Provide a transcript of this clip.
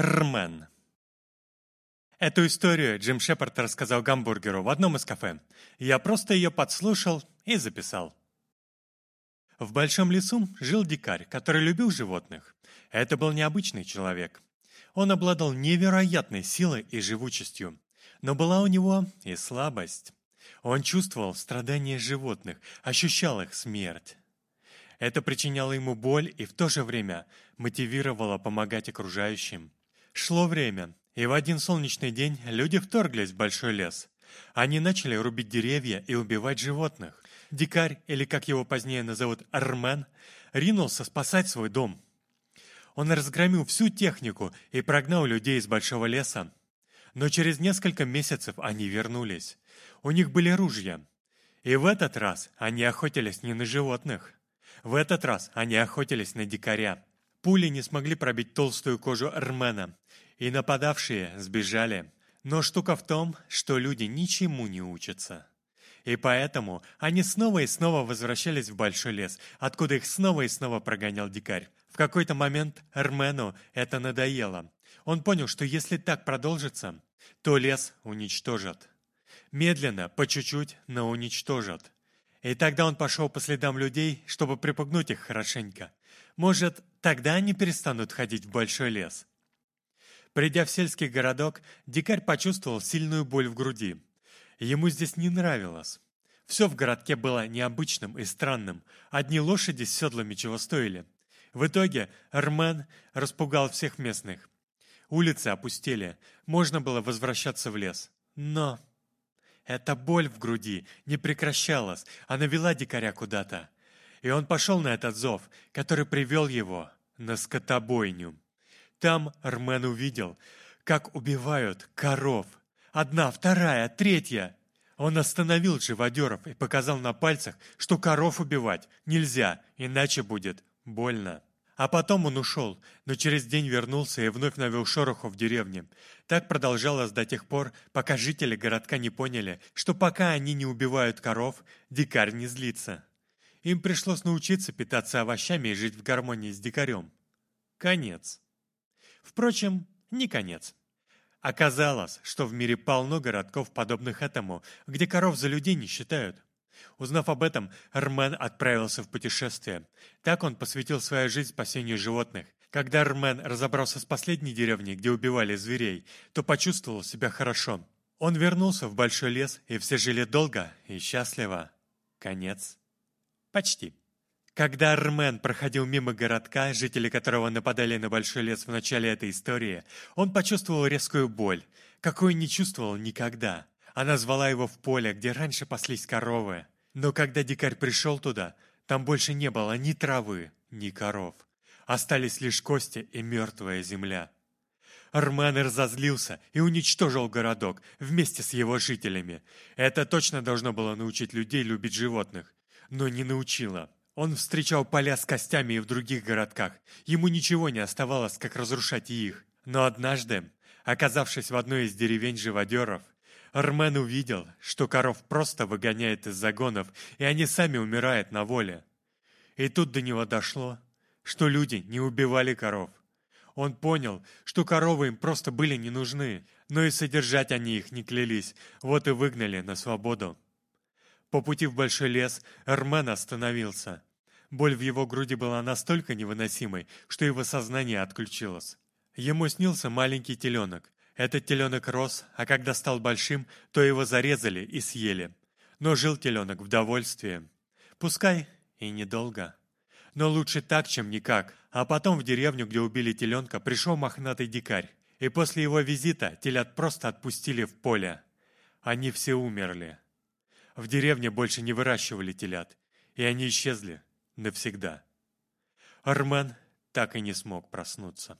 Рмен. Эту историю Джим Шепард рассказал гамбургеру в одном из кафе. Я просто ее подслушал и записал. В большом лесу жил дикарь, который любил животных. Это был необычный человек. Он обладал невероятной силой и живучестью. Но была у него и слабость. Он чувствовал страдания животных, ощущал их смерть. Это причиняло ему боль и в то же время мотивировало помогать окружающим. Шло время, и в один солнечный день люди вторглись в большой лес. Они начали рубить деревья и убивать животных. Дикарь, или как его позднее назовут Армен, ринулся спасать свой дом. Он разгромил всю технику и прогнал людей из большого леса. Но через несколько месяцев они вернулись. У них были ружья. И в этот раз они охотились не на животных. В этот раз они охотились на дикаря. Пули не смогли пробить толстую кожу Армена, и нападавшие сбежали. Но штука в том, что люди ничему не учатся. И поэтому они снова и снова возвращались в большой лес, откуда их снова и снова прогонял дикарь. В какой-то момент Армену это надоело. Он понял, что если так продолжится, то лес уничтожат. Медленно, по чуть-чуть, но уничтожат. И тогда он пошел по следам людей, чтобы припугнуть их хорошенько. Может, тогда они перестанут ходить в большой лес. Придя в сельский городок, дикарь почувствовал сильную боль в груди. Ему здесь не нравилось. Все в городке было необычным и странным. Одни лошади с седлами чего стоили. В итоге Армен распугал всех местных. Улицы опустели, можно было возвращаться в лес. Но эта боль в груди не прекращалась, она вела дикаря куда-то. И он пошел на этот зов, который привел его на скотобойню. Там Армен увидел, как убивают коров. Одна, вторая, третья. Он остановил живодеров и показал на пальцах, что коров убивать нельзя, иначе будет больно. А потом он ушел, но через день вернулся и вновь навел шороху в деревне. Так продолжалось до тех пор, пока жители городка не поняли, что пока они не убивают коров, дикарь не злится. Им пришлось научиться питаться овощами и жить в гармонии с дикарем. Конец. Впрочем, не конец. Оказалось, что в мире полно городков, подобных этому, где коров за людей не считают. Узнав об этом, Армен отправился в путешествие. Так он посвятил свою жизнь спасению животных. Когда Армен разобрался с последней деревней, где убивали зверей, то почувствовал себя хорошо. Он вернулся в большой лес, и все жили долго и счастливо. Конец. Почти. Когда Армен проходил мимо городка, жители которого нападали на большой лес в начале этой истории, он почувствовал резкую боль, какую не чувствовал никогда. Она звала его в поле, где раньше паслись коровы. Но когда дикарь пришел туда, там больше не было ни травы, ни коров. Остались лишь кости и мертвая земля. Армен разозлился и уничтожил городок вместе с его жителями. Это точно должно было научить людей любить животных. Но не научило. Он встречал поля с костями и в других городках. Ему ничего не оставалось, как разрушать их. Но однажды, оказавшись в одной из деревень живодеров, Армен увидел, что коров просто выгоняет из загонов, и они сами умирают на воле. И тут до него дошло, что люди не убивали коров. Он понял, что коровы им просто были не нужны, но и содержать они их не клялись, вот и выгнали на свободу. По пути в большой лес Армен остановился. Боль в его груди была настолько невыносимой, что его сознание отключилось. Ему снился маленький теленок, этот теленок рос, а когда стал большим, то его зарезали и съели. Но жил теленок в довольстве. Пускай и недолго. Но лучше так, чем никак. А потом в деревню, где убили теленка, пришел мохнатый дикарь. И после его визита телят просто отпустили в поле. Они все умерли. В деревне больше не выращивали телят. И они исчезли навсегда. Армен так и не смог проснуться.